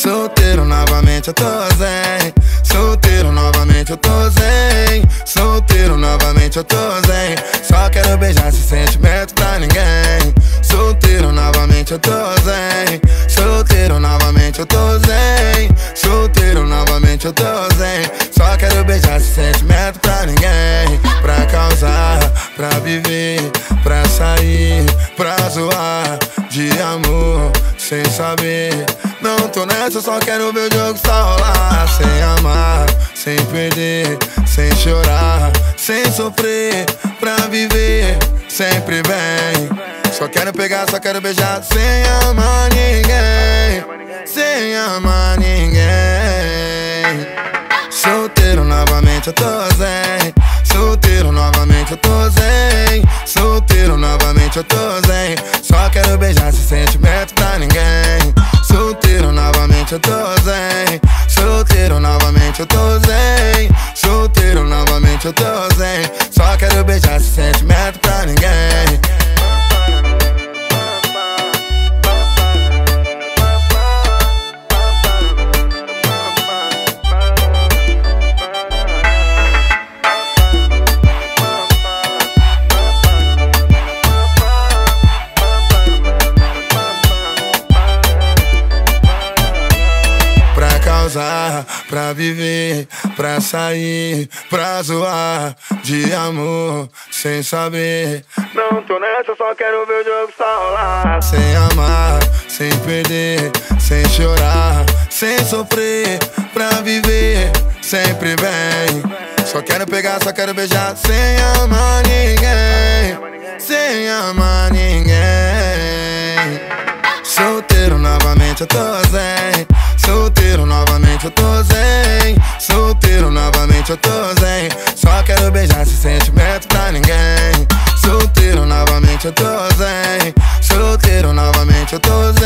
Solteiro novamente eu tô zen. Solteiro novamente eu tô zen. Solteiro novamente eu tô zen. Só quero beijar sem sentimento pra ninguém. Solteiro novamente eu tô zen. Solteiro novamente eu tô zen. Solteiro novamente eu tô zen. Só quero beijar sem sentimento pra ninguém. Pra causar, pra viver, pra sair, pra zoar de amor sem saber. Não tô nessa, só quero ver o jogo só rolar. Sem amar, sem perder, sem chorar, sem sofrer. Pra viver sempre bem. Só quero pegar, só quero beijar, sem amar ninguém. Sem amar ninguém. Solteiro novamente eu tô zen. Solteiro novamente eu tô zen. Solteiro novamente eu tô zen. Só quero beijar sem sentimento pra ninguém novamente eu tô zen. Solteiro novamente eu tô zen. Solteiro novamente eu tô zen. Só quero beijar esse sentimento pra ninguém. Pra viver, pra sair, pra zoar de amor, sem saber. Não tô nessa, só quero ver o jogo só rolar. Sem amar, sem perder, sem chorar, sem sofrer, pra viver sempre bem. Só quero pegar, só quero beijar, sem amar ninguém, sem amar ninguém. Solteiro novamente eu tô zen. Solteiro novamente eu tô zen. Solteiro novamente eu tô zen. Só quero beijar sem sentimento pra ninguém. Solteiro novamente eu tô zen. Solteiro novamente eu tô zen.